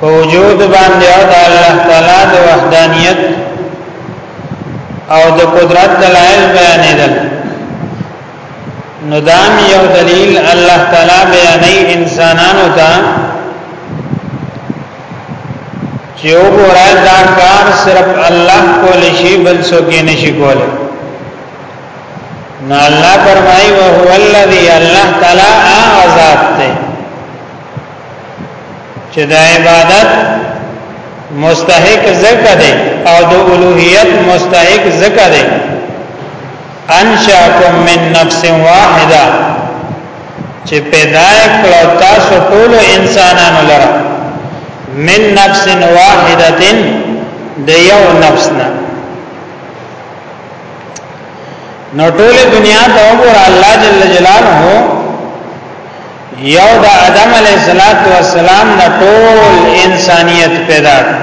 په وجود باندې او د الله تعالی د وحدانیت او د قدرت دلایل بیانېدل نو دام یو دلیل الله تعالی بیانې انسانانو ته چې وګوره دا کار صرف الله کول شي بل څوک یې نشي کولی نو الله فرمایي او هو الذی الله تعالی آزاد دی چې د عبادت مستحق زکه دی او د اولوهیت مستحق زکه دی انشاکم من نفس واحده چې پیدا کړو تاسو ټول انسانانو لره من نفس واحده د یو نفس نه نو ټول دنیا ته وګور الله جل جلاله یو د آدم علیه السلام نه ټول انسانیت پیدا کړ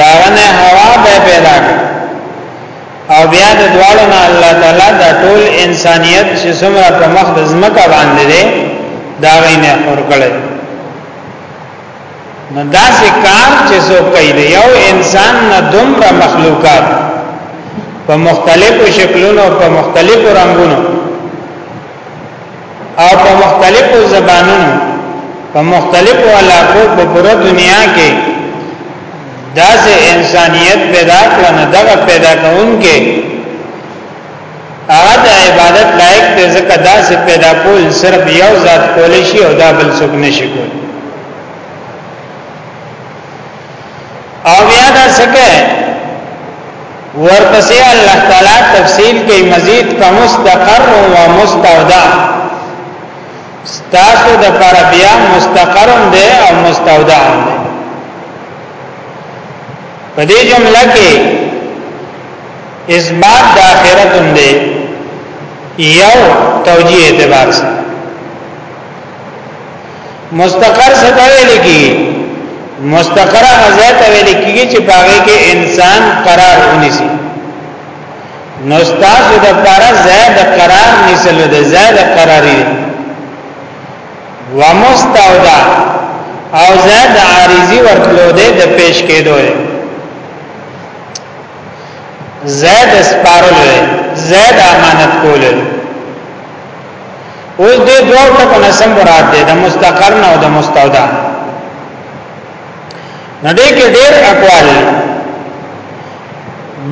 داونه هوا به پیدا کړ او بیا د دوالو نه الله تعالی د ټول انسانیت چې څومره په مخ د زمکه باندې دی دا وینه خور کړي نو دا سې کار چې سو کوي دی یو انسان نه دومره مخلوقات په مختلفو شکلونو په مختلفو رنگونو او په مختلفو زبانونو په مختلفو علاقو په پوره دنیا کې داسې انسانیت پیدا کړو نه دغه پیدا کونکي هغه د عبادت لایق ته ځکه داسې پیدا کول صرف یو ذات کول شي او دا بل څوک نشي کول او بیا دا سکه ورپسې الله تعالی تفصیل کوي مزید کمستقر و مستودع ستاسو د پر بیا مستقر دی او مستودع دی په دې جمله کې اثبات د آخرت دی یو توجیه اعتبار سره مستقر څه ته ویل کی مستقر هغه ځای ته ویل کیږي چې باغې کې انسان قرار ونیسي نو تاسو د پارا زید قرار نسل د زید قراری ومستودا او زید عارضی ورتلو ده د پیش کېدو ده زید سپارل زید امانت کول اوس دې دوه ټکو نه سم مراد دي د مستقر نه او د مستودع نو دې کې ډېر اقوال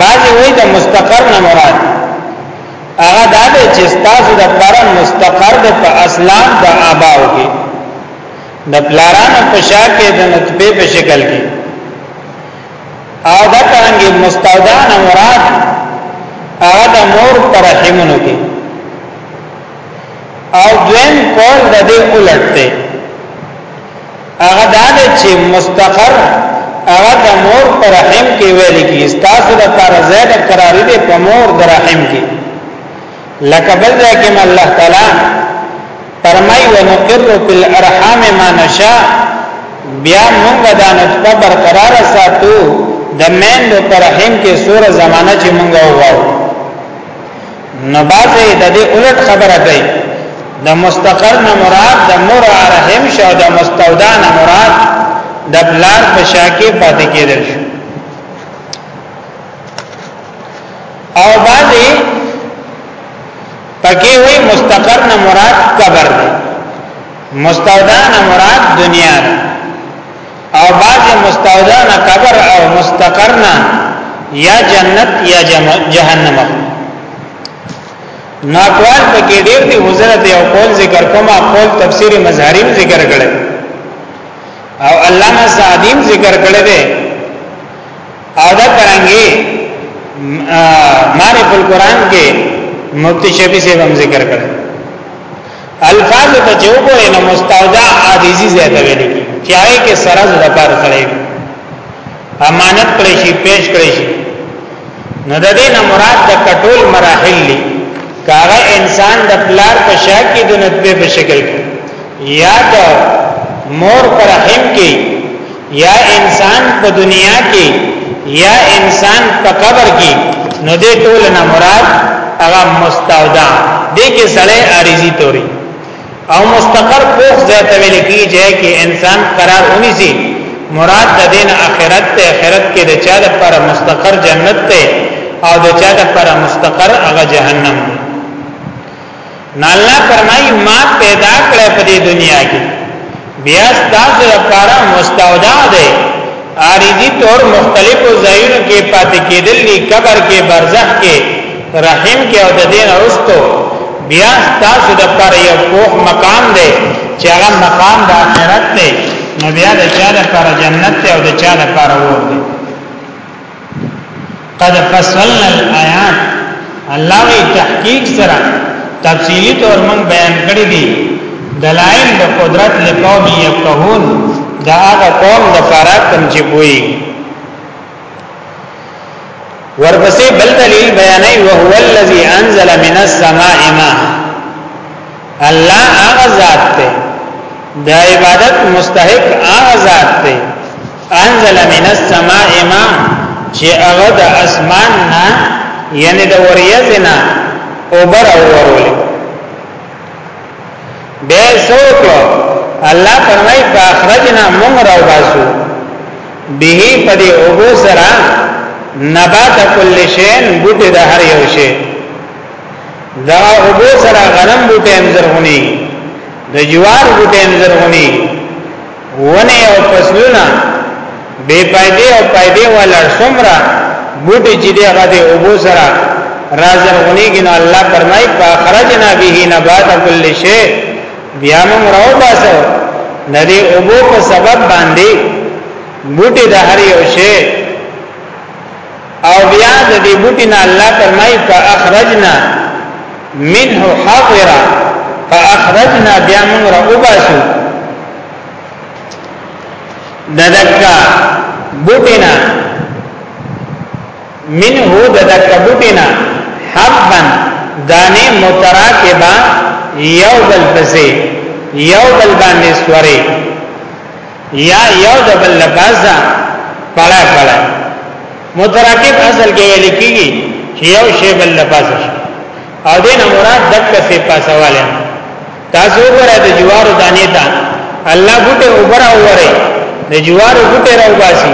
بعض وی د مستقر نه مراد هغه دا دی چې تاسو د پاره مستقر د په اسلام د آباو کې د پلارانو په شا کې د نطفه په شکل کې او دا څنګه مستودان مراد هغه د مور پر رحمونو کې او دویم قول د دې الټ دی هغه دا دی چې مستقر هغه د مور پر رحم کې ویل کېږي تاسو د پر زید قراری دی په مور د رحم کې لکه بل ځای کې الله تعالی فرمای و نقر فی الارحام ما نشا بیا موږ دا نطفه برقرار ساتو د مند پر رحم کې سور زمانہ چې موږ وو نو بازه د دې الټ خبره کوي د مستقر نه مراد د مور رحم شو د مستودع نه مراد د بلار په شاکه پاتې کېدل شو او بعضی پکې وی مستقر نه مراد قبر دی مستودع نه مراد دنیا ده او بعضی مستودع نه قبر او مستقر نه یا جنت یا جهنم نو اقوال پکې ډېر دي حضرت یو قول ذکر کوم قول تفسیر مظهری ذکر کړل او علامه سعدیم ذکر کړل دی او دا ترنګي معرف القرآن کې مفتی شفیع صاحب هم ذکر کړ الفاظ ته جو کوی نو مستودع عاجزی زیاته ویل کی چې هغه کې سره زړه پار کړی امانت کړی شي پیش کړی شي نو د دې نه مراد د کټول مراحل دي کاغه انسان د پلار په شا کې د نطفه په شکل کې یا د مور پر رحم کې یا انسان په دنیا کې یا انسان په قبر کې نو دې ټول نه مراد هغه مستودع دې کې سړی عارضی توري او مستقر پوخ ذات ویل کیږي چې انسان قرار ونی سي مراد د دین اخرت ته اخرت کې د چا لپاره مستقر جنت ته او د چا لپاره مستقر هغه جهنم دی نه الله فرمایي ما پیدا کړ په دې دنیا کې بیا تاسو لپاره مستودع ده عارضی طور مختلفو ځایونو کې پاتې کېدل دي قبر کې برزخ کې رحم کې او د دین ارستو بیا تاسو د پر یو کوه مقام دی چې هغه مقام د آخرت دی نو بیا د چا د پر جنت او د چا د پر ور دی قد فصلنا الآیات الله وی تحقیق سره تفصیلی طور من بیان کړی دي دلائل د قدرت لقوم یفقهون دا هغه قوم د فارات تم چې وي ورپسې بل دلیل بیانای او هو الذی انزل من السماء ماء الله هغه ذات دی د عبادت مستحق هغه ذات دی انزل من السماء ماء چې هغه د اسمان نه یعنی د وریځ نه اوبر اورول به سوق الله فرمای په اخرجنا موږ راو باسو به په دې اوبو سره نبات کل شین بوټي د هر یو شی دا غبو سره غنم بوټي هم زرغوني د جوار بوټي هم زرغوني ونه او فصلونه بے پایده او پایده والا سمرا بوټي چې دی هغه د غبو سره رازرغوني ګنو الله فرمای فاخرجنا به نبات كل شيء بیا موږ راو باسو ندی اوبو په سبب باندې بوټي د هر یو شی او بیا د دې بوټي نه الله فرمایي فاخرجنا منه حضرا فاخرجنا بیا موږ را وباسو د دکا بوټي نه منه د دکا بوټي نه حبا دانه متراکبا یو بل پسې یو بل باندې سوري یا یو د بل لپاسه پړای پړای متراکب اصل کې ویل کیږي چې یو شی بل لپاسه شي او دینه مراد دغه څه پاسواله تاسو ګره د جوارو دانې ته الله بوټه اوپر اوره د جوارو بوټه راو باسي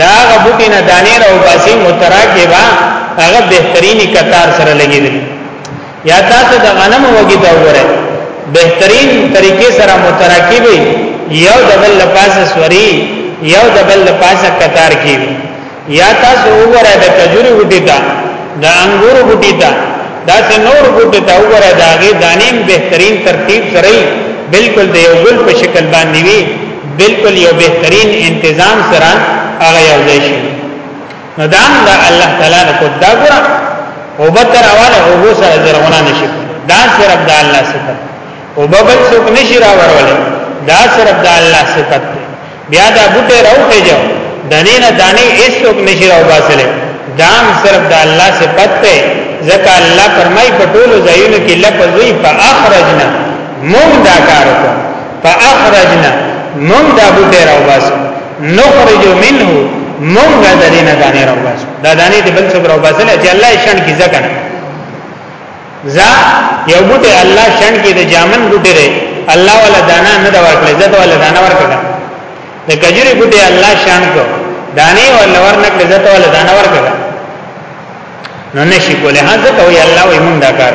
دا هغه بوټه نه دانې راو باسي متراکبا هغه بهترینی کتار سره لګیدلی یا تاسو د غنم وګی ته وګوره بهترین طریقې سره متراکبي یو د بل لپاسه سوري یو د بل لپاسه قطار کی یا تاسو وګوره د کجوري وټی ته د انګورو وټی ته دا څه نور وټی ته وګوره دا غي دانیم بهترین ترتیب سره بالکل د یو ګل په شکل باندې وي بالکل یو بهترین انتظام سره هغه یو ځای شي نو دا هم دا الله تعالی نه کود دا ګره او بتر اواله او بو سره زرغونه نشي دا صرف دا الله صفت او ببل څوک نشي راوړل دا صرف دا الله صفت بیا دا بوټه راوته جو دنه نه دانه هیڅ څوک نشي راوباسل دا هم صرف دا الله صفت ته ځکه الله فرمای په ټولو ځایونو کې لفظ وی فاخرجنا مونږ دا کار وکړو فاخرجنا مونږ دا بوټه راوباسو نخرج منه مونږه د دینه دانه راوباسو دا دانه د بل څه راوباسل چې الله شان کی ځکه ځا یو بوټه الله شان کی د جامن بوټه ری الله ولا دانا نه دا ورکړي ځته ولا دانا ورکړه د کجوري بوټه الله شان کو دانه ولا ورنکړه ځته ولا دانا ورکړه نو نشي کوله هغه کوي الله وي مونږ دا کار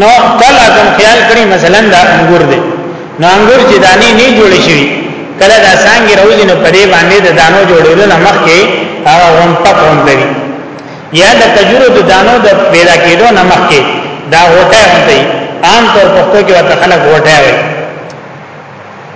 نو خپل کوم خیال کړی مثلا دا انګور دی نو انګور چې دانی نه جوړ شي کله دا څنګه روزي نو پرې باندې د دانو جوړولو نه مخکې هغه هم پک هم دی یا د کجورو د دانو د پیدا کېدو نه مخکې دا هوټه هم دی عام طور په پښتو کې ورته خلک هوټه وایي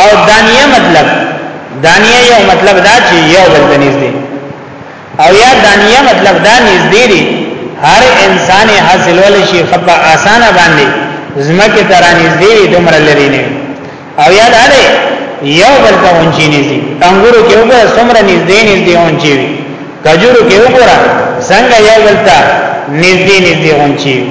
او دانیه مطلب دانیه یو مطلب دا چې یو بل ته نږدې او یا دانیه مطلب دا نږدې دي هر انسان حاصلول شي خپل اسانه باندې زمکه ترانې دې دومره لري نه او یاد اړه یو بل ته اونچی نږدې انګورو کې وګوره څومره نږدې نږدې اونچی وي کجورو کې وګوره څنګه یو بل ته نږدې نږدې اونچی وي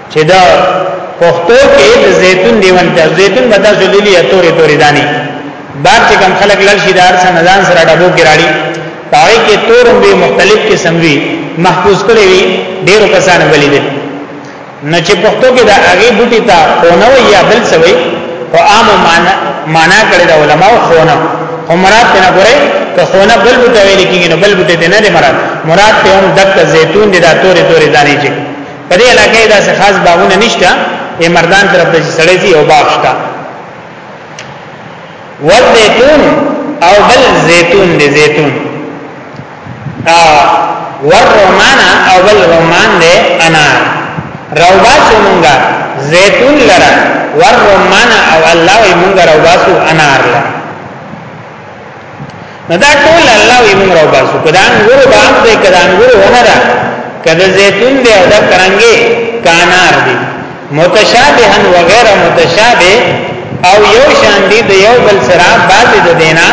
چې دا پښتو کې د زیتون دیوان ته زیتون به تاسو لیدلی تورې تورې دانی بار چې کم خلک لړ شي دار سره نزان سره ډبو کې راړي پای کې تور به مختلف قسم وي محفوظ کړي وي ډیرو کسانو ولې دي نو چې پښتو کې دا هغه بوټي تا خونه وي یا بل څه وي او عام معنا معنا کړي د علماو خونه او مراد ته نه ګوري که خونه بل بوټي ویل کېږي نو بل بوټي ته نه مراد مراد ته هم دک زیتون دي دا تورې تورې دانی چې په دې علاقې دا څه خاص باغونه نشته یې مردان طرف ته سړې دي او باغ شته والزيتون او بل زيتون دي زيتون او والرومان او بل رومان دي انار روباسو مونږه زيتون لره والرومان او الله مونږه روباسو انار لره نه دا ټول الله وی موږ راو باسو کدا انګورو باغ دی کدا انګورو ونه ده کدا زیتون دی او دا کرنګي کانار دی متشابها و غیر متشابه او یو شان دی د یو بل سره باز د دینا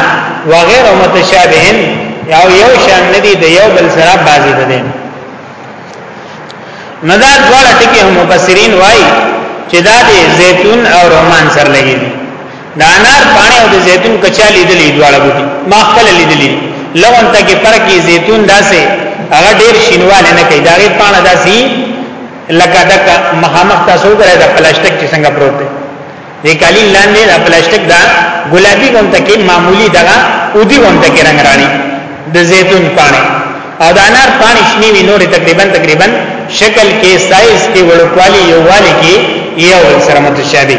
و غیر متشابهن او یو شان دی د یو بل سره باز د دینا نه دا ډول ټکی هم مفسرین وایي چې دا د زیتون او رومان سره لګي د انار پانه او د زیتون کچا لیدلې دواړه بوټي ما خپل لیدلې لون ته کې پر کې زیتون داسې هغه ډیر شینواله نه کوي دا غي پانه داسې لکه دک مخامخ تاسو غره د پلاستیک چې څنګه پروت دی د کالی لاندې د پلاستیک دا ګلابي غون ته کې معمولی دغه او دی غون ته کې رنگ رانی د زیتون پانه او د انار پانه شنی وی نور تقریبا تقریبا شکل کې سایز کې وړوکوالی یو والی کې یو سره متشابه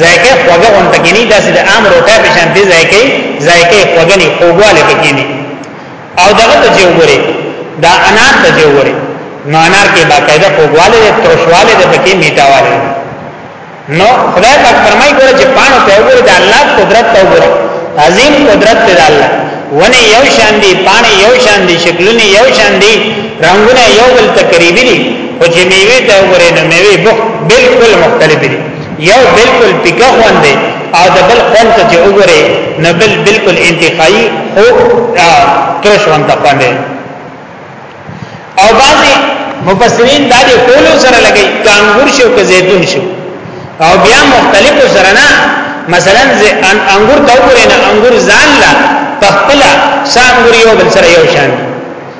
ذایقه خوږه هم پکې نه داسې د عام روټه په شان دي ذایقه ذایقه خوږه نه خوږواله پکې نه او دغه ته چې وګوري دا انار ته چې وګوري نو انار کې باقاعده خوږواله دي ترشواله دي پکې میټاواله نو خدای پاک فرمایي ګوره چې پانو ته وګوري دا الله قدرت ته وګوري عظیم قدرت دی الله ونه یو شان دي پانه یو شان دي شکلونه یو شان دي رنگونه یو بل تقریبي دي او چې میوه ته وګوري نو میوه بالکل مختلف دي یو بالکل پیګه خوان دی او د بل خوان ته چې وګوره نو بل بالکل انتهایی خو ترش خوان ته خوان دی او بعضی مفسرین دا دی ټول سره لګي کانګور شو که زیتون شو او بیا مختلف سره نه مثلا انګور ته وګوره نه انګور ځان لا تخپلا سانګور یو بل سره یو شان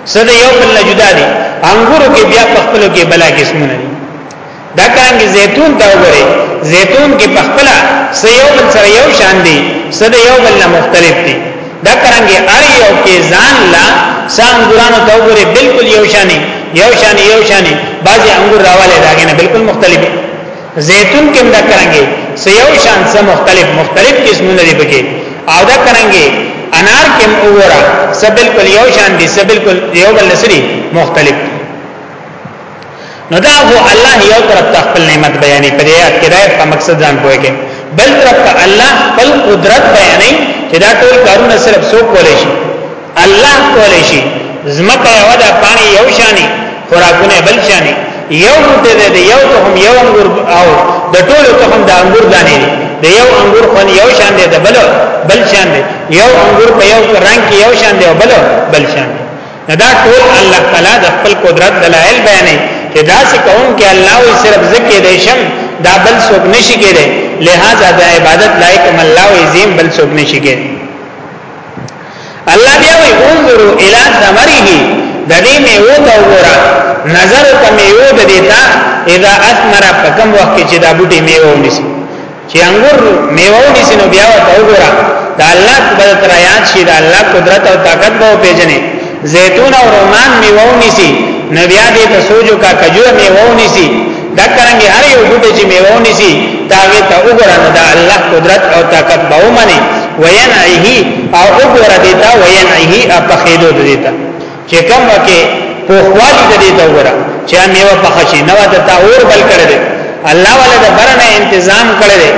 سره یو بل جدا دي انګورو کې بیا تخپلو کې بلا قسمونه دي دا څنګه زيتون دا وګورئ زيتون کې په خپل سه یو بل سره یو شان دي سه د یو بل نه مختلف دي دا څنګه ار یو کې ځان لا سان ګورانو دا وګورئ بالکل یو شاني یو شاني یو شاني بعضي انګور راواله داګه نه بالکل مختلف دي زيتون کې دا څنګه سه یو شان سه مختلف مختلف قسمونه دي پکې او دا څنګه انار کې وګورئ سه بالکل یو شان دي سه بالکل یو بل سره مختلف دي نو دا هو الله یو طرف ته خپل نعمت بیانې په دې آیات کې راځي په مقصد ځان پوهه کې بل طرف ته الله خپل قدرت بیانې چې دا ټول کارونه صرف سو کولای شي الله کولای شي زمکه یو ده پانی یو شانی خوراکونه بل شانی یو بوټی دی د یو تخم یو انګور او د ټولو تخم د انګور دانې دی د یو انګور خون یو شان دی د بل بل شان دی یو انګور په یو رنگ کې یو شان دی او بل بل شان دی دا ټول الله تعالی د خپل قدرت دلایل بیانې چې دا څه کوم کې الله وي صرف ذکر دې شم دا بل څوک نشي کېده لہذا د عبادت لایق الله وي زم بل څوک نشي کېده الله بیا وي انظروا الى ثمره د دې میوه ته وګوره نظر ته میوه د دې تا اذا اثمر پکم وخت چې دا بوټي میوه ونیسي چې انګور میوه ونیسي نو بیا ورته وګوره د الله قدرت را یاد شي د الله قدرت او طاقت به پیژنې زیتون او رومان میوه ونیسي نو بیا دې ته سوجو کا کجو میوه ونیسي دا څنګه هر یو ګټه چې میوه ونیسي دا وی ته وګوره نو د الله قدرت او طاقت به ومني وینعه او وګوره دې ته وینعه په خېدو دې ته چې کوم کې په خوالي د دې دوره چې میوه په خشي نو د تا اور بل کړی دی الله ولا د برنه تنظیم کړی دی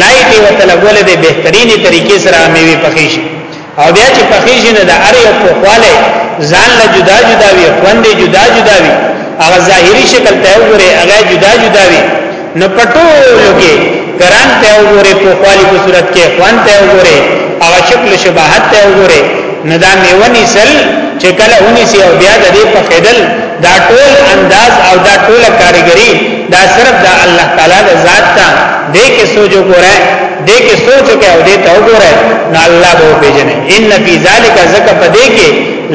لایټ یو تلګول دی بهترینی طریقې سره میوه په خشي او بیا چې په خشي نه د اره په خواله ځان له جدا جدا وي خوند جدا جدا وي هغه ظاهري شکل ته وګوره هغه جدا جدا وي نو پټولو کې قران ته وګوره په خالي په صورت کې خوان ته وګوره او شکل شباهت ته وګوره نو دا میونی سل چې کله ونی سی او بیا د دې په خیدل دا ټول انداز او دا ټول کاریګری دا صرف دا الله تعالی د ذات ته دې کې سوچ وګوره دې کې سوچ کې او دې ته وګوره نو الله به پیژنې ان فی ذلک زکه پدې کې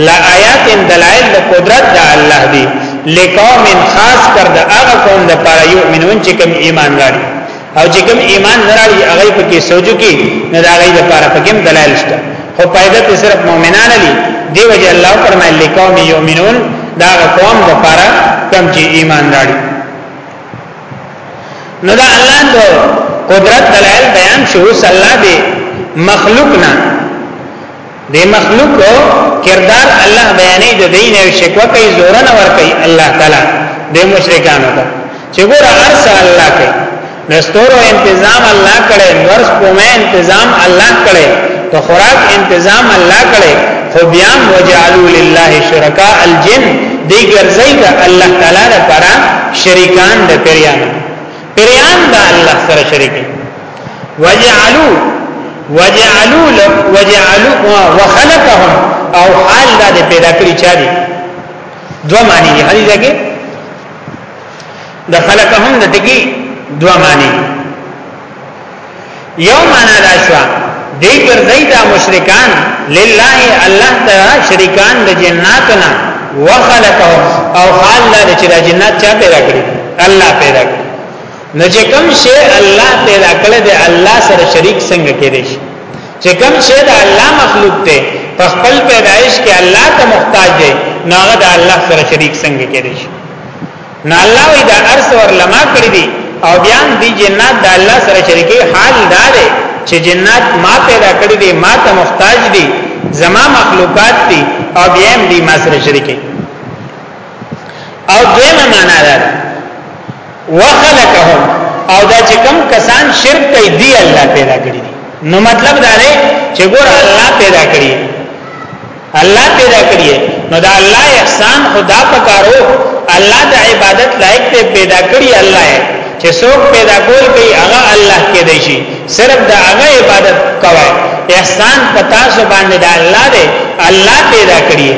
لا آیات دلائل د قدرت د الله دی لقوم خاص کر د هغه قوم د پاره یؤمنون چې کوم ایمان لري او چې کوم ایمان نه لري هغه په کې سوچو کې نه دا غي د پاره په کوم دلایل شته خو پیدا ته صرف مؤمنان دي دی وجه الله فرمایي لقوم یؤمنون دا قوم د پاره کوم چې ایمان لري نو دا الله د قدرت دلایل بیان شو صلی الله دی مخلوق نه د مخلوق کردار الله بیانې د دین او شکوه کوي زور نه ور کوي الله تعالی د مشرکانو ته چې ګور ارس الله کوي نستورو انتظام الله کړي ورس کومه انتظام الله کړي تو خوراک انتظام الله کړي خو بیا وجعلوا لله شرکاء الجن دی ګرځي د الله تعالی لپاره شریکان د پریان پریان د الله سره شریکي وجعلو وجعلو وجعلو وخلقهم او حال دا دې پیدا کړی چا دي دو معنی دي هغه ځکه د خلقهم د ټکی دو معنی یو معنی دا شو دې ګرځي دا مشرکان لله الله تعالی شریکان د جناتنا وخلقهم او حال دا چې د جنات چا پیدا کړی الله پیدا کړی نو چې کوم شی الله پیدا کړی دی الله سره شریک څنګه کېدی شي چې کوم شی د الله مخلوق دی په خپل پیدایش کې الله ته محتاج دی نو هغه د الله سره شریک څنګه کېدی شي نو الله وی دا ارس ور لما کړی دی او بیا دی جنات د الله سره شریکي حال دا دی چې جنات ما پیدا کړی دی ما ته محتاج دی زما مخلوقات دی او بیا دی ما سره شریکي او دویمه معنا ده وخلقهم او دا چې کوم کسان شرک کوي دی الله پیدا کړی دي نو مطلب دا دی چې ګور الله پیدا کړی الله پیدا کړی نو دا الله احسان خدا پکارو الله د عبادت لایق ته پیدا کړی الله چې څوک پیدا کول کوي هغه الله کې دی شي صرف دا هغه عبادت کوي احسان پتا سو باندې دا الله دی الله پیدا کړی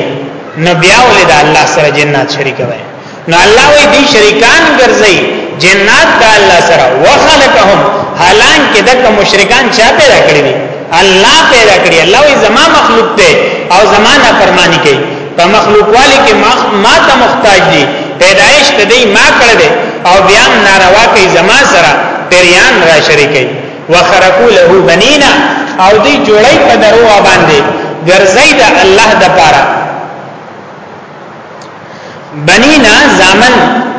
نو بیا ولې د الله سره جنات شریک وای نو الله وی دی شریکان ګرځي جنات د الله سره وخلقهم حالان کې د مشرکان چا پیدا کړی دي الله پیدا کړی الله وی زما مخلوق ته او زمانہ فرمانی کوي په مخلوق والی کې ما ته محتاج دي پیدایش ته دی ما کړی او بیا ناروا کوي زما سره پریان را شریکي وخرقو له بنینا او دی جوړی په درو باندې ګرځي د الله د پاره بنینا زامن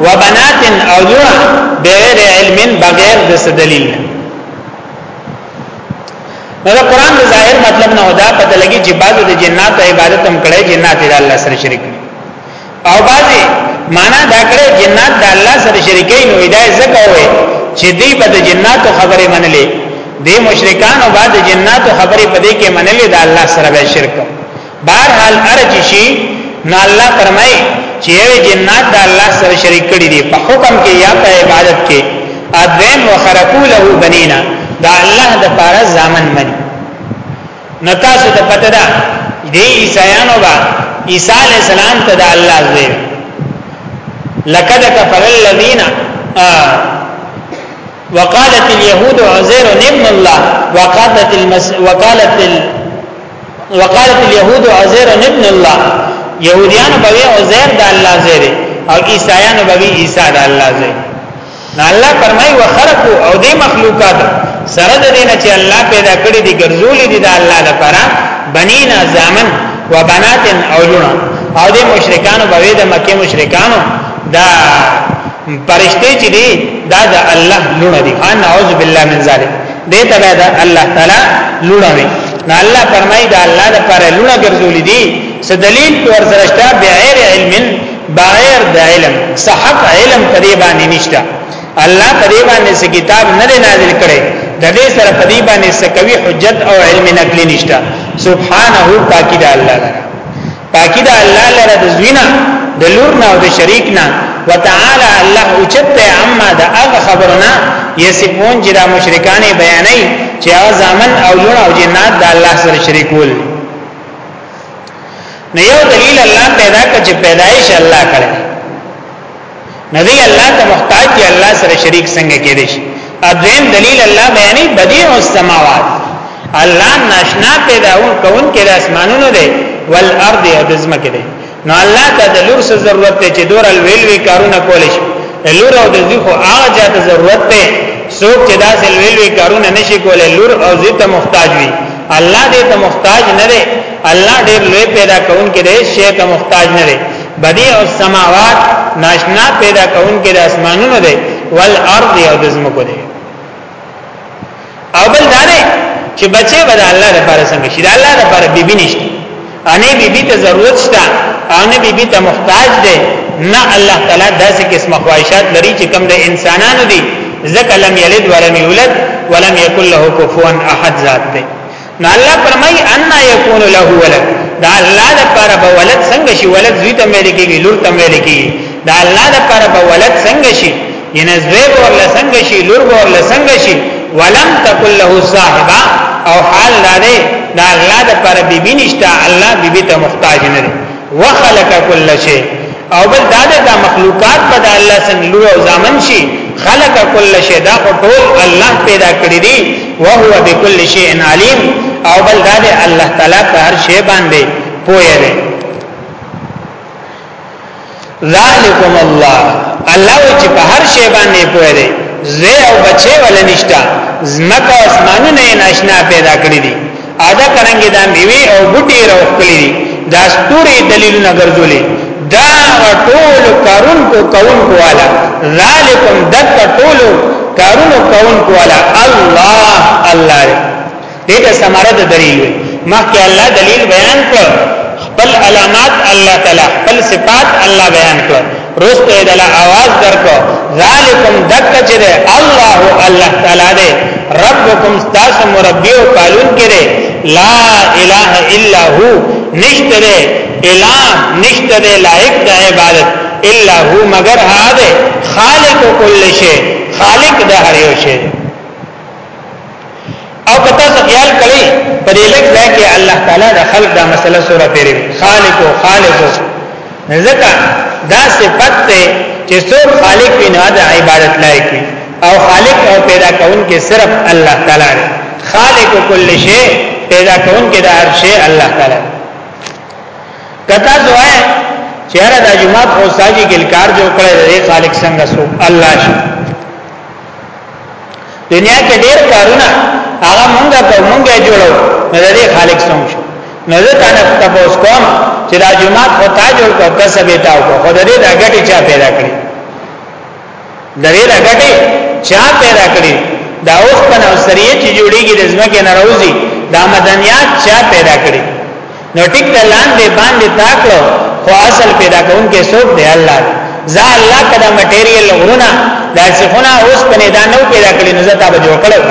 و بنات او لونا بغیر علم بغیر د دلیل نو دا قران د ظاهر مطلب نه هدا پته لګي چې بعضو د جنات عبادت هم کړي جنات د الله سره شریک او بعضی معنا دا کړی جنات د الله سره شریکي نو هدايه زکه وي چې دی به د جناتو خبره منلې د مشرکانو بعد جناتو خبره پدې کې منلې د الله سره به شرک بهر حال ارج شي نو الله فرمایي چې جنات د الله سره شریک کړي دي په حکم کې یا په عبادت کې اذن وخرقوا له بنینا دا الله د پاره ځامن مني نو تاسو ته پته ده دی عیسایانو با عیسی علی السلام ته د الله زوی لقد كفر الذين وقالت اليهود عزير ابن الله وقالت المس وقالت ال... وقالت اليهود عزير ابن الله يهوديان بوي عزير د الله زيره او عيسایان بوي عيسى د الله زيره نه الله فرمای و خرقو او دې مخلوقات سره د دینه چې الله پیدا کړی دي ګرځولې دي د الله لپاره بنینا زامن و بنات او لونه او دې مشرکانو بوي د مکه مشرکانو دا پرشته چې دي دا د الله لونه دي ان اعوذ بالله من ذلک دې ته دا الله تعالی لونه وي نه الله فرمای دا الله لپاره لونه ګرځولې دي څه دلیل ورسره شته بغیر علم بغیر د علم صحت علم په دې باندې نشته الله په دې باندې څه کتاب نه نازل کړي د دې سره په دې باندې څه کوي حجت او علم نقلی نشته سبحانه پاکی د الله لره پاکی د الله لره د زوینا د لور نه او د شریک نه وتعالى الله اوچت عما د هغه خبرنا یسفون چې د مشرکان بیانې چې هغه ځامن او لور او جنات د الله سره شریکول نه یو دلیل الله پیدا کړ چې پیدایش الله کړی نه دی الله ته محتاج دی الله سره شریک څنګه کېدی شي اذن دلیل الله بیانې بدیع السماوات الله ناشنا پیدا اون کون کې د اسمانونو دی والارض او د زمکه دی نو الله ته د لور سره ضرورت دی چې دور الویل وی کارونه کول شي لور او د زیخو هغه چاته ضرورت دی څوک چې داسې الویل وی کارونه نشي کولای لور او زیته محتاج وي الله دې ته محتاج نه دی الله ډیر لوی پیدا کون کې دی شی ته محتاج نه دی بدیع السماوات ناشنا پیدا کون کې د اسمانونو دی والارض او د زمکو دی او بل داره چې بچي به د الله لپاره څنګه شي د الله لپاره بیبي نشته انې بیبي ته ضرورت شته انې بیبي ته محتاج دی نه الله تعالی داسې قسم خواهشات لري چې کم د انسانانو دي ذکر لم یلد ولم یولد ولم یکن له کفوا احد ذات دی نو الله فرمای ان یکون له ولد دا الله د پر به ولد څنګه شي ولد زوی ته ملي کیږي لور ته ملي کیږي دا الله د پر به ولد څنګه شي ینه زوی ور لسنګ شي لور ور لسنګ شي ولم تکل له صاحبہ او حال دا دی دا الله د پر بیبی نشتا الله بیبی ته محتاج نه دی وخلق كل شيء او بل دا د مخلوقات په د الله څنګه لوی او ځامن شي خلق كل شيء دا ټول الله پیدا کړی دی او هو بكل شيء عليم او بل دا د الله تعالی په هر شی باندې پوهه دی ذالکم الله الله چې په هر شی باندې پوهه دی زه او بچي ول نشتا زمکه اسمانونه ناشنا پیدا کړی دي ادا کرانګي دا میوي او بوټي راوخلي دي دا ستوري دلیلونه ګرځولې دا ټول کارون کو کون کو والا ذالکم دک ټول کارون کو کون کو والا الله الله دې ته ثمره د دلیل مخکې الله دلیل بیان کړ خپل علامات الله تعالی خپل صفات الله بیان کړ رسته دل आवाज درکو ذالکم دک چې ده الله الله تعالی ده ربکم استاس مربی او قالون کړي لا اله الا هو نشتره الا نشتره لایق د عبادت الا هو مگر هاده خالق کل شی خالق د هر یو شی او کته خیال کړي په دې لږ ځای کې الله تعالی د خلق دا مسله سره پیری خالق او خالق ځکه دا صفت ته چې څوک خالق وي نه د عبادت لایق وي او خالق او پیدا کون کې صرف الله تعالی دی خالق کل شی پیدا کون کې د هر شی الله تعالی کته ځوای چیرې د جمعه خو ساجي ګلکار جو کړی دی خالق څنګه سو الله شي دنیا کې ډېر کارونه هغه مونږه کو مونږه جوړو نو د دې خالق څنګه شو نو زه تاسو ته پوس کوم چې دا جمعات خو تا جوړ کو کسب یې تاو کو خو د دې د غټي چا پیدا کړی د دې د غټي چا پیدا کړی دا اوس په نو سریه چې جوړیږي د ځمکې نه راوځي دا مدنیات چا پیدا کړی نو ټیک د لاندې باندې تاکلو خو اصل پیدا کونکي څوک دی الله زه الله کدا مټیریل غرونه دا څخونه اوس په نه دا نو پیدا کړی نو زه تا به جوړ کړو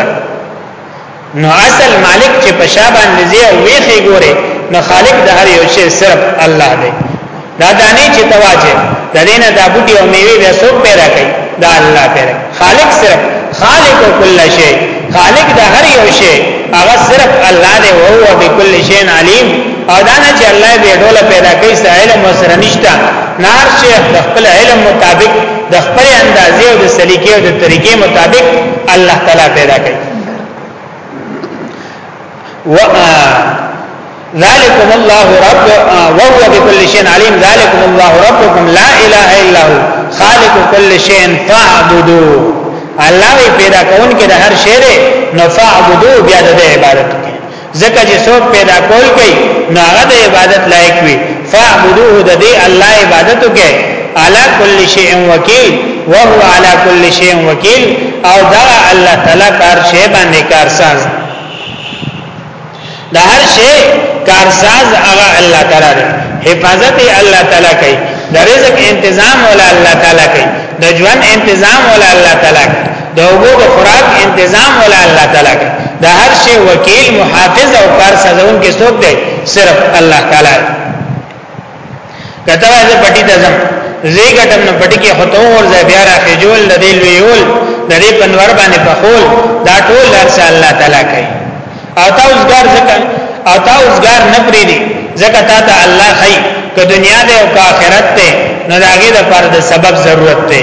نو اصل مالک چې په شابه نزیه ویخي ګوره نو خالق د هر یو شی صرف الله دی دا دانه چې تواجه د دینه د بوټي او میوه بیا څوک پیدا کوي دا الله پیدا خالق صرف خالق کل شی خالق د هر یو شی هغه صرف الله دی او هو بكل شی علیم او دا نه چې الله به ډول پیدا کوي سه علم وسره نشتا نار شیخ د خپل علم مطابق د خپل اندازې او د سلیقې او د طریقې مطابق الله تعالی پیدا کوي و ذالکم الله رب وهو بكل شيء عليم ذالکم الله ربكم لا اله الا هو خالق كل شيء فاعبدوا الله وی پیدا کون کې د هر شی دی نو فاعبدوا بیا د عبادت کې ځکه چې څوک پیدا کول کوي نو هغه د عبادت لایق وي فاعبدوه د دې الله عبادت کې على كل شيء وکیل وهو على كل شيء وکیل او دا الله تعالی کار شی باندې کارساز د هر شي کارساز هغه الله تعالی دی حفاظت الله تعالی کوي د رزق تنظیم ولا الله تعالی کوي د ژوند تنظیم ولا الله تعالی کوي د اوبو د خوراک تنظیم ولا الله تعالی کوي د هر شي وکیل محافظ او کارسازون کې څوک دی صرف الله تعالی دی کته راځه پټی ته ځم زی ګټم نو پټی کې خطو ورځه بیا راخې جول د دې لویول د دې پنور باندې په خول دا ټول ارسه الله تعالی کوي او تا اوسګار ځکه او تا اوسګار نه پری دي ځکه تا ته الله خي که دنیا ده او که آخرت ده نو داګه د پر د سبب ضرورت ده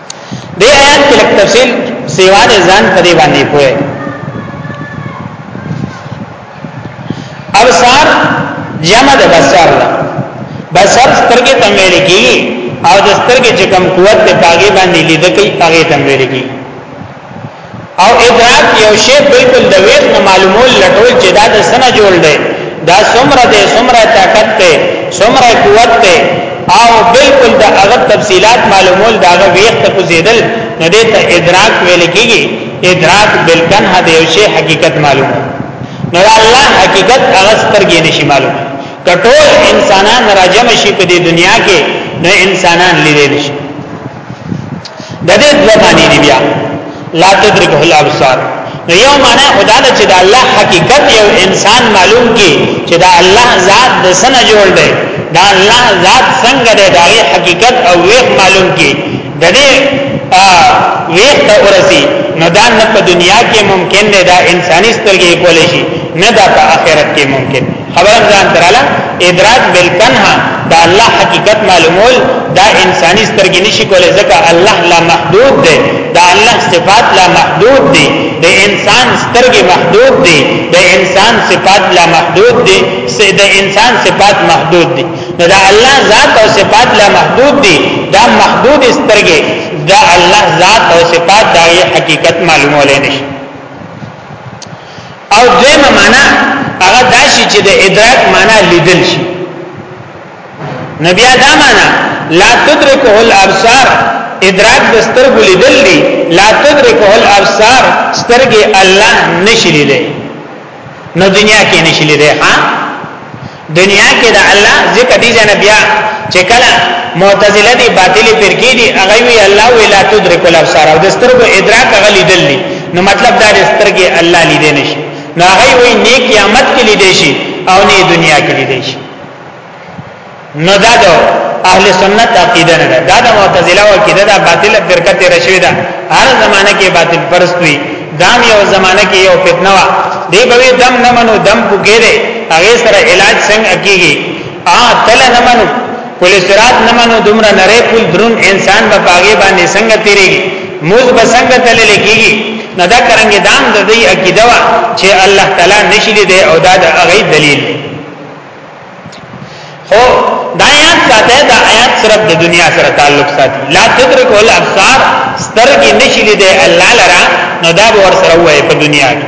دې آیات کې لک تفصیل سیوا دې ځان په دې باندې کوی ابصار جمع د بصر لا بصر سترګې ته ویل کیږي او د سترګې چې کم قوت ته پاګې باندې لید کوي پاګې ته ویل کیږي او ادراک یو شی بالکل د ویخ نه معلومول لټول چې دا د سنه جوړ دی دا څومره دی څومره طاقت دی څومره قوت دی او بالکل د هغه تفصيلات معلومول دا غو ویخ ته کوزیدل نه دی ته ادراک ویل کیږي ادراک بالکل هدا یو شی حقیقت معلوم نه الله حقیقت هغه سترګې نشي معلوم کټول انسانان راجم شي په دې دنیا کې نه انسانان لیدل شي د دې دوه معنی دی بیا لا تدرکه الابصار نو یو معنی خدا د چې د الله حقیقت یو انسان معلوم کی چې دا الله ذات د سن جوړ دی دا الله ذات څنګه دی دا حقیقت او ویخ معلوم کی د دې ویخ ته ورسی نو دا نه په دنیا کې ممکن دی دا انساني سترګې کولې شي نه دا په آخرت کې ممکن دی خبرم ځان تراله ادراک بالکنها دا الله حقیقت معلومول دا انساني سترګې نشي کولای ځکه الله لا محدود دی دا الله صفات لا محدود دی د انسان سترګې محدود دی د انسان صفات لا محدود دی د انسان صفات محدود دی نو دا الله ذات او صفات لا محدود دی دا محدود سترګې دا الله ذات او صفات دا حقیقت معلومول نشي او دویمه معنا هغه داشي چې د ادراک معنا لیدل شي نو بیا دا معنا لا تدرکه الابصار ادراک د سترګو لیدل دي لا تدرکه الابصار سترګې الله نشي لیدل نو دنیا کې نشي لیدل ها دنیا کې د الله ذکر دي جن بیا چې کله معتزله دي باطل فرقې دي هغه وی الله ولا تدرک الابصار او د سترګو ادراک هغه لیدل دي نو مطلب دا د سترګې الله لیدل نشي نو هغه وی نه قیامت کې لیدل شي او نه دنیا کې لیدل شي نو دا د اهل سنت عقیده نه ده دا د معتزله او عقیده ده باطل فرقه تیر شوی ده هر زمانه کې باطل پرست وي دام یو زمانہ کې یو فتنه وا دی به دم نه منو دم پوګیره هغه سره علاج څنګه کیږي ا تل نه منو پولیسرات نه منو دومره نری پول درون انسان په پاګې باندې څنګه تیریږي موز به څنګه تل لکیږي نه دا کرانګې دام د دې عقیده وا چې الله تعالی نشي دې او دا د هغه دلیل دی خو دا آیات ساته دا آیات صرف د دنیا سره تعلق ساتي لا تدرک ول ابصار سترګې نشي لیدې الله لرا نو دا ور سره وای په دنیا کې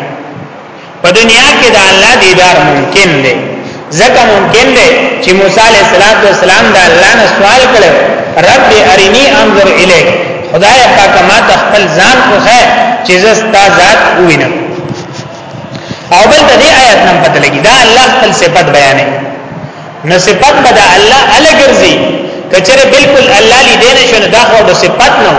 په دنیا کې دا الله دیدار ممکن دی ځکه ممکن دی چې موسی علیه السلام دا الله نه سوال کړو رب ارینی انظر الیک خدای پاک ما تخپل ځان خو چې زستا ذات وینم او بل د دې آیات نن پته لګي دا الله خپل صفت بیانې نو صفت به د الله ال ګرځي کچره بالکل الله لیدې نشو نه دا خو د صفت نو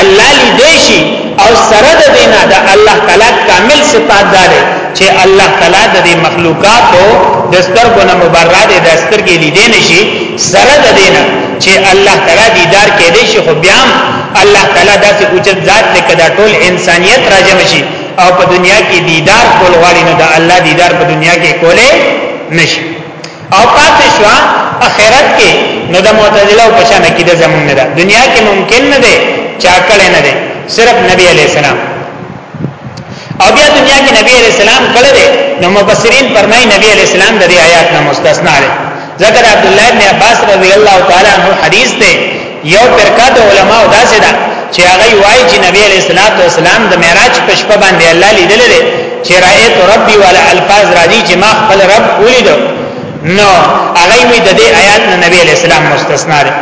الله لیدې شي او سره د دینه د الله تعالی کامل صفات دار چې الله تعالی د دې مخلوقاتو د سترګو نه مبرد د سترګې لیدې نشي سره د دینه چې الله تعالی دیدار کې دې شي خو بیا الله تعالی داسې اوچت ذات لکه دا ټول انسانيت راجم شي او په دنیا کې دیدار کول غواړي نو د الله دیدار په دنیا کې کولې نشي او پاتې شو اخرت کې نو د معتزله او پشان کې د زمون نه ده دنیا کې ممکن نه ده چا کړه نه ده صرف نبی علی السلام او بیا دنیا کې نبی علی السلام کړه ده نو مفسرین فرمایي نبی علی السلام د آیات نه مستثنا ده ذکر عبد الله بن عباس رضی الله تعالی عنہ حدیث ته یو فرقه د علماو داسې ده چې هغه وایي چې نبی علیہ الصلوۃ والسلام د معراج په شپه باندې الله لیدل لري چې رأیت ربي ولا الفاظ راځي چې ما خپل رب ولید نو هغه وی د دې آیات نه نبی علیہ السلام مستثنا دی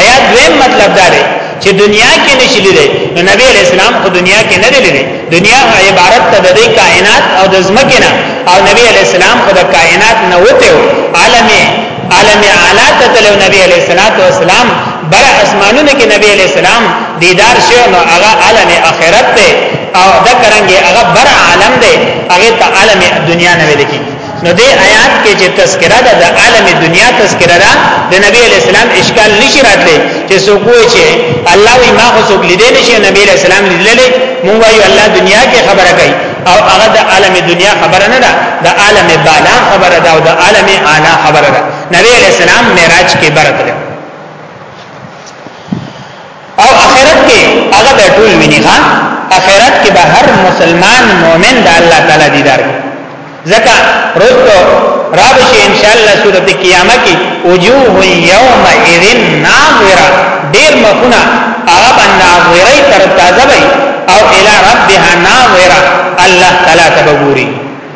آیات دویم مطلب دا دی چې دنیا کې نشي لیدل نو نبی علیہ السلام خو دنیا کې نه لیدل دنیا عبارت ته د کائنات او د زمکه نه او نبی علیہ السلام خو د کائنات نه وته عالم عالم اعلی ته تل نبی علیہ الصلوۃ والسلام بر اسمانونو کې نبی علیہ السلام دیدار شو نو هغه عالم اخرت ته او د کرانګي هغه بر عالم دی هغه ته عالم دنیا نه ویل کیږي نو دې آیات کې چې تذکرہ ده د عالم دنیا تذکرہ ده د نبی علی السلام اشکال نشی راتلی چې څوک وایي چې الله وی ما خو څوک لیدې نشي نبی علی السلام لیدلې مونږ وایو الله دنیا کې خبره کوي او هغه د عالم دنیا خبره نه ده د عالم بالا خبره ده او د عالم اعلی خبره ده نبی علی السلام معراج کې برتله او اخرت کې هغه به ټول ویني ها اخرت کې به هر مسلمان مؤمن د الله تعالی دیدار زکه رستو رابشي ان شاء الله سورته قیامت کې وجوه یوم اذن ناظره ډیر مخونه هغه باندې ناظره تر تازه وي او الی ربها ناظره الله تعالی تبوري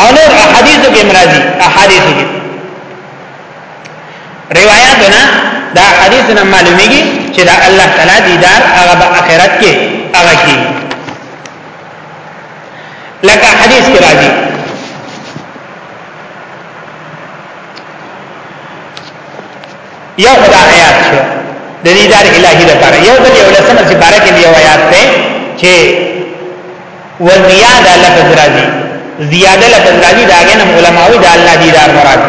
او نور احادیث کې مرادي احادیث کې روایتونه دا حدیث نه معلومیږي چې دا الله تعالی دیدار هغه په آخرت کې هغه کې لکه حدیث کې راځي یو خدا آیات شو د دیدار الهی لپاره یو بل یو لسمه سپاره کې یو آیات ده چې وزیاده لفظ راځي زیاده لفظ راځي دا غنه علماء دا الله دیدار مراد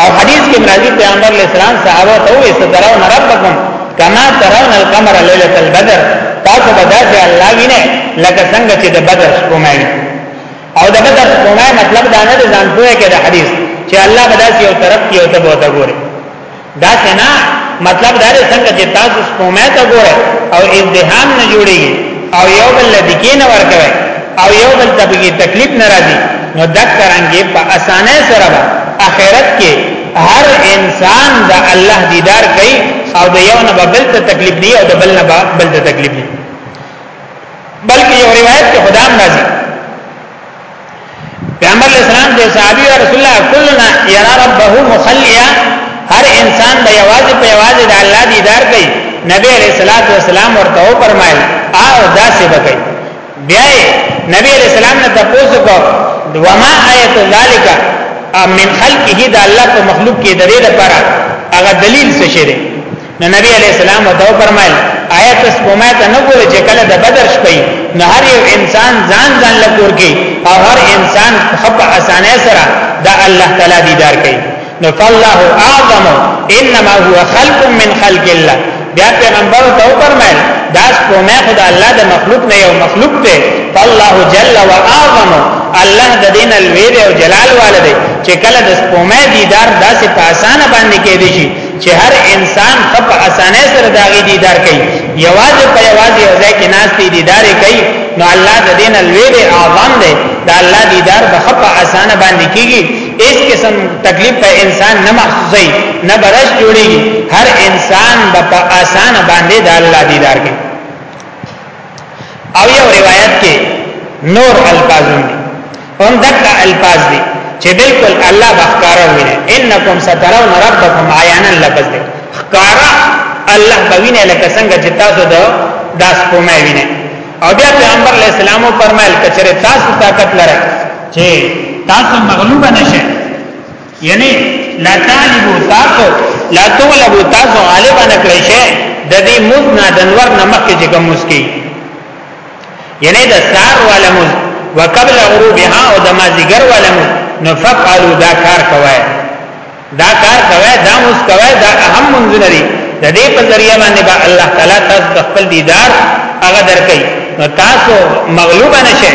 او حدیث کې مرادي پیغمبر علیہ السلام صحابه ته وې سترون ربکم کما ترون القمر ليله البدر تاسو به داسې الله وینئ لکه څنګه چې د بدر شپه او د بدر شپه مطلب دا نه ځان پوهه کې د حدیث چې الله به داسې یو طرف کې او ته بوته ګوري دا څنګه مطلب دا دی څنګه چې تاسو سپومه ته ګوره او ازدهام نه جوړیږي او یو بل لدګې نه ورکوي او یو بل ته به تکلیف نه راځي نو دک کرانګي په اسانه سره به اخرت کې هر انسان د الله دیدار کوي او د یو نه بل ته تکلیف نه او د بل نه بل ته تکلیف نه بلکې یو روایت کې خدام راځي پیغمبر اسلام د صحابي او رسول الله کلنا یرا ربه مخلیا هر انسان به یوازې په یوازې د الله دیدار کوي نبی علیہ الصلوۃ والسلام ورته او فرمایل او دا څه وکړي بیا نبی علیہ السلام نه تاسو کو وما ایت ذالک من خلقه د الله په مخلوق کې د دې لپاره هغه دلیل څه شری نو نبی علیہ السلام وته فرمایل آیت سپومه ته نه ګوره چې کله د بدر شپې نه هر یو انسان ځان ځان لګور کی او هر انسان خپ اسانه سره د الله تعالی دیدار کوي نو فالله اعظم انما هو خلق من خلق الله بیا پیغمبر ته فرمایل دا سپومه خدای الله د مخلوق نه یو مخلوق دی فالله جل و اعظم الله د دین الوی او جلال والده چې کله د سپومه دیدار داسې په اسانه باندې کې دي شي چې هر انسان خپ اسانه سره داغي دیدار کوي یوازې په یوازې یو ځای کې ناس دی دیدار کوي نو الله د دین الوی دی اعظم دی دا الله دیدار به خپ اسانه باندې کیږي اس قسم تکلیف په انسان نه محسوسي نه برش جوړيږي هر انسان به په اسانه باندې د الله دیدار کوي او یو روایت کې نور الفاظ دي هم دغه الفاظ دي چې بالکل الله بخکارا ویني انکم سترون ربکم عیانا لفظ دي خکارا الله بوینه لکه څنګه چې تاسو د داس کومه ویني او بیا پیغمبر علی السلام فرمایل کچره تاسو طاقت لره چې تاسو مغلوب نشئ یعنی لا طالبو تاسو لا طولبو تاسو غالبا نکړی شئ د دې موز نه د نور نه مخکې چې کوم موز کی یعنی د سار والا موز وقبل غروبها او د مازیګر والا موز نو فقالو دا کار کوي دا کار کوي دا موز کوي دا اهم منځ نه دی د دې په ذریعہ باندې به الله تعالی تاسو خپل دیدار هغه درکې نو تاسو مغلوب نشئ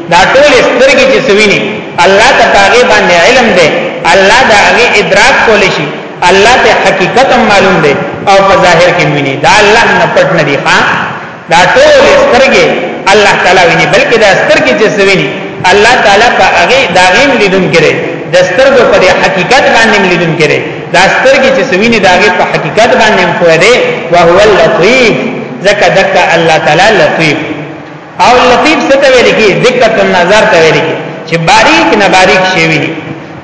دا ټول سترګې چې سویني الله ته پاغه باندې علم دی الله دا هغه ادراک کول شي الله ته حقیقت معلوم دی او په ظاهر کې ویني دا الله نه پټ نه دی ښا دا ټول سترګې الله تعالی ویني بلکې دا سترګې چې سویني الله تعالی په هغه دا غیم لیدون کړي د سترګو په حقیقت باندې لیدون کړي دا سترګې چې سویني دا غي په حقیقت باندې پوهه دی او هو اللطیف ځکه دک الله تعالی لطیف او لطیف څه ته ویل کی دقت النظر ته ویل کی چې باریک نه باریک شی ویني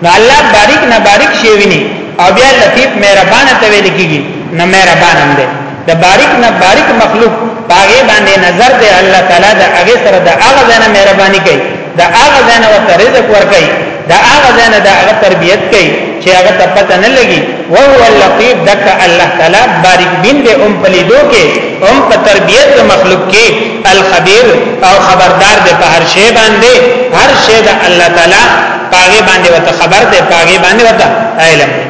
نو الله باریک نه باریک شی ویني او بیا لطیف مهربان ته ویل کیږي نو مهربان هم دی د باریک نه باریک مخلوق پاګې باندې نظر دی الله تعالی د هغه سره د هغه ځنه مهرباني کوي دا هغه ځای نه ورته رزق ورکړي دا هغه ځای نه دا هغه تربيت کوي چې هغه ته پته نه لګي او هو اللطيف دک الله تعالی بارک بین دې ام پلیدو کې ام په تربيت د مخلوق کې الخبير او خبردار دې په هر شی باندې هر شی د الله تعالی پاګې باندې وته خبر دې پاګې باندې وته علم دی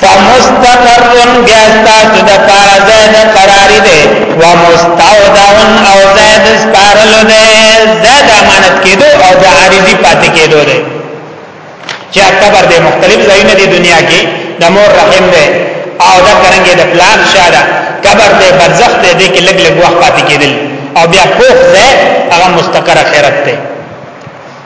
فمستقر بیا ستاسو د پاره ځای د قراری دی و مستودع او ځای د سپارلو دی ځای د امانت کېدو او د عارضی پاتې کېدو دی چې اکبر دی مختلف ځایونه دی دنیا کې د مور رحم دی او دا کرنګې د پلان شاده قبر دی برزخ دی دی کې لګ لګ وخت پاتې کېدل او بیا پوخ ځای هغه مستقر خیرت دی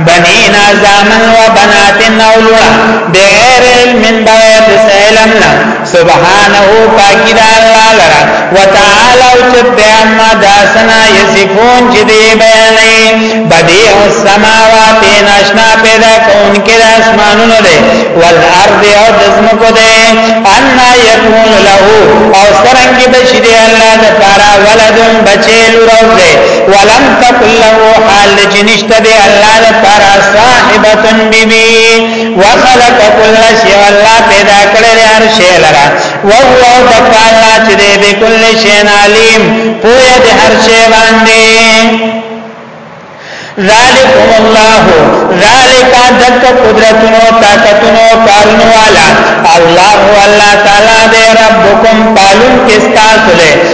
بنینا زامن و بنات نولوڑا بغیر علم بغیر سعلم نا سبحانه پاکی دا اللہ لرا و تعالی و چد اما داسنا یسفون چی دی بیانی بدیع السماوات ناشنا پیدا کون کے دا اسمانونو دے والارض او دزمکو دے انا یکون لہو او سرنگی بشی دی اللہ دا پارا ولدن بچے لرو دے ولم تکن له حال چې نشته دی الله لپاره صاحبه بیبي وخلق كل شيء الله پیدا کړی هر شی لرا وهو تکالا چې دی به کل شی علیم پوهه د هر شی باندې ذالکم الله ذالک دک قدرتونو طاقتونو کارونو والا الله الله تعالی دې ربکم پالون کستا سره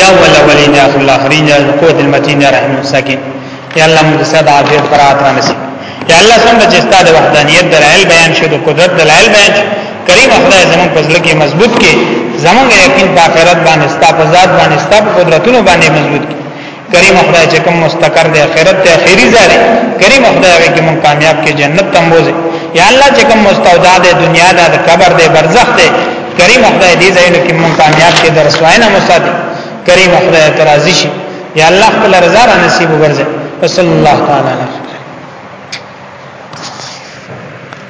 یا ولولین یا رسول الله خرین یا قوت المتین یا رحم الساکین یا الله موږ ساده عافیت برات را نصیب یا الله څنګه چې ستاسو وحدانیت دلایل بیان شوه د قدرت دلایل بیان شوه کریم خدای زمون په ځل کې مضبوط کې زمون یقین په آخرت باندې ستاسو ذات باندې ستاسو قدرتونو باندې مضبوط کې کریم خدای چې کوم مستقر دی آخرت ته اخیری ځای دی کریم خدای هغه کې مون کامیاب کې جنت تم بوزي یا الله چې کوم مستودع دی دنیا دا د قبر دی برزخ دی کریم خدای دې ځای کې مون کامیاب کې در سواینه مصادي کریم خدای ته راضي شي یا الله خپل رضا را نصیب وګرځي صلی الله تعالی علیه